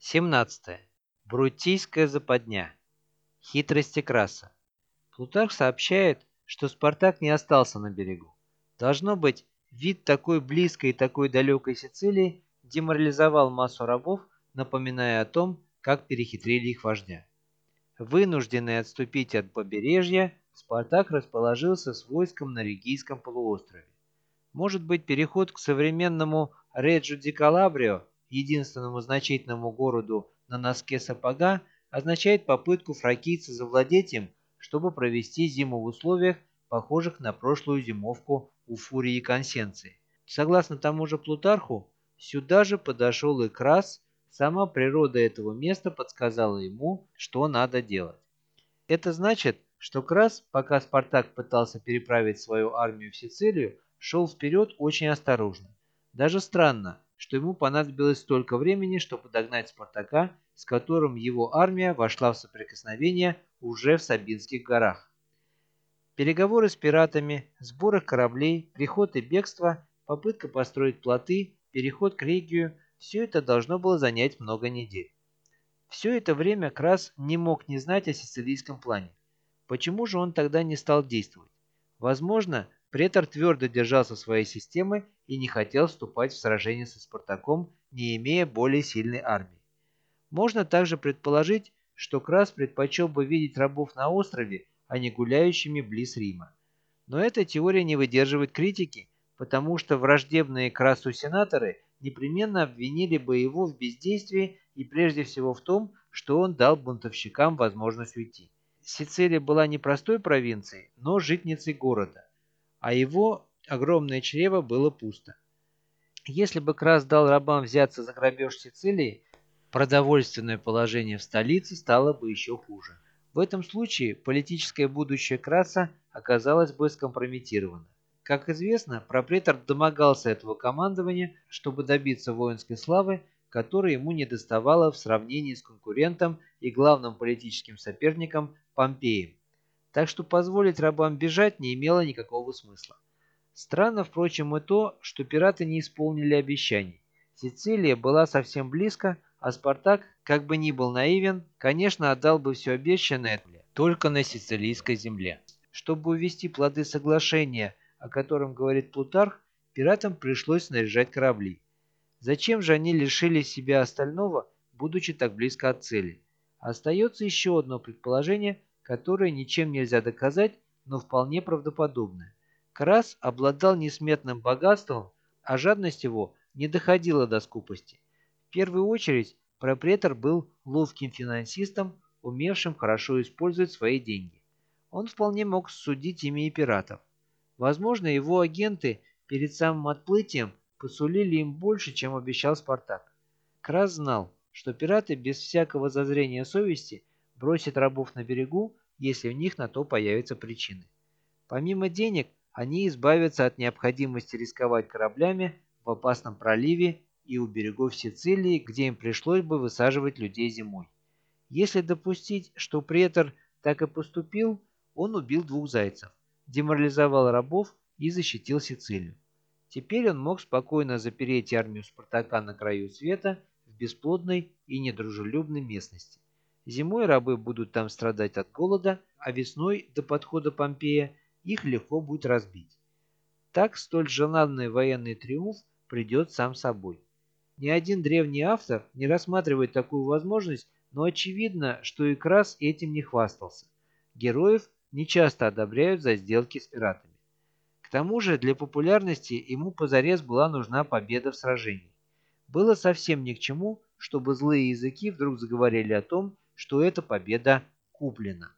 17. Брутийская западня. Хитрости Краса. Плутарх сообщает, что Спартак не остался на берегу. Должно быть, вид такой близкой и такой далекой Сицилии деморализовал массу рабов, напоминая о том, как перехитрили их вождя. Вынужденный отступить от побережья, Спартак расположился с войском на Регийском полуострове. Может быть, переход к современному Реджо ди Калабрио, единственному значительному городу на носке сапога, означает попытку фракийца завладеть им, чтобы провести зиму в условиях, похожих на прошлую зимовку у Фурии Консенции. Согласно тому же Плутарху, сюда же подошел и Крас, сама природа этого места подсказала ему, что надо делать. Это значит, что Крас, пока Спартак пытался переправить свою армию в Сицилию, шел вперед очень осторожно. Даже странно, что ему понадобилось столько времени, чтобы догнать Спартака, с которым его армия вошла в соприкосновение уже в Сабинских горах. Переговоры с пиратами, сборы кораблей, приход и бегство, попытка построить плоты, переход к Регию – все это должно было занять много недель. Все это время Крас не мог не знать о сицилийском плане. Почему же он тогда не стал действовать? Возможно, Претор твердо держался своей системы и не хотел вступать в сражение со Спартаком, не имея более сильной армии. Можно также предположить, что Крас предпочел бы видеть рабов на острове, а не гуляющими близ Рима. Но эта теория не выдерживает критики, потому что враждебные Красу сенаторы непременно обвинили бы его в бездействии и прежде всего в том, что он дал бунтовщикам возможность уйти. Сицилия была не простой провинцией, но житницей города а его огромное чрево было пусто. Если бы Крас дал рабам взяться за грабеж Сицилии, продовольственное положение в столице стало бы еще хуже. В этом случае политическое будущее Краса оказалось бы скомпрометировано. Как известно, пропретор домогался этого командования, чтобы добиться воинской славы, которой ему не доставало в сравнении с конкурентом и главным политическим соперником Помпеем так что позволить рабам бежать не имело никакого смысла. Странно, впрочем, и то, что пираты не исполнили обещаний. Сицилия была совсем близко, а Спартак, как бы ни был наивен, конечно, отдал бы все обещанное только на сицилийской земле. Чтобы увести плоды соглашения, о котором говорит Плутарх, пиратам пришлось снаряжать корабли. Зачем же они лишили себя остального, будучи так близко от цели? Остается еще одно предположение – которое ничем нельзя доказать, но вполне правдоподобное. Крас обладал несметным богатством, а жадность его не доходила до скупости. В первую очередь, пропретор был ловким финансистом, умевшим хорошо использовать свои деньги. Он вполне мог судить ими и пиратов. Возможно, его агенты перед самым отплытием посулили им больше, чем обещал Спартак. Крас знал, что пираты без всякого зазрения совести бросят рабов на берегу, если у них на то появятся причины. Помимо денег, они избавятся от необходимости рисковать кораблями в опасном проливе и у берегов Сицилии, где им пришлось бы высаживать людей зимой. Если допустить, что претор так и поступил, он убил двух зайцев, деморализовал рабов и защитил Сицилию. Теперь он мог спокойно запереть армию Спартака на краю света в бесплодной и недружелюбной местности. Зимой рабы будут там страдать от голода, а весной до подхода Помпея их легко будет разбить. Так столь желанный военный триумф придет сам собой. Ни один древний автор не рассматривает такую возможность, но очевидно, что и Крас этим не хвастался. Героев нечасто одобряют за сделки с пиратами. К тому же для популярности ему позарез была нужна победа в сражении. Было совсем ни к чему, чтобы злые языки вдруг заговорили о том, что эта победа куплена.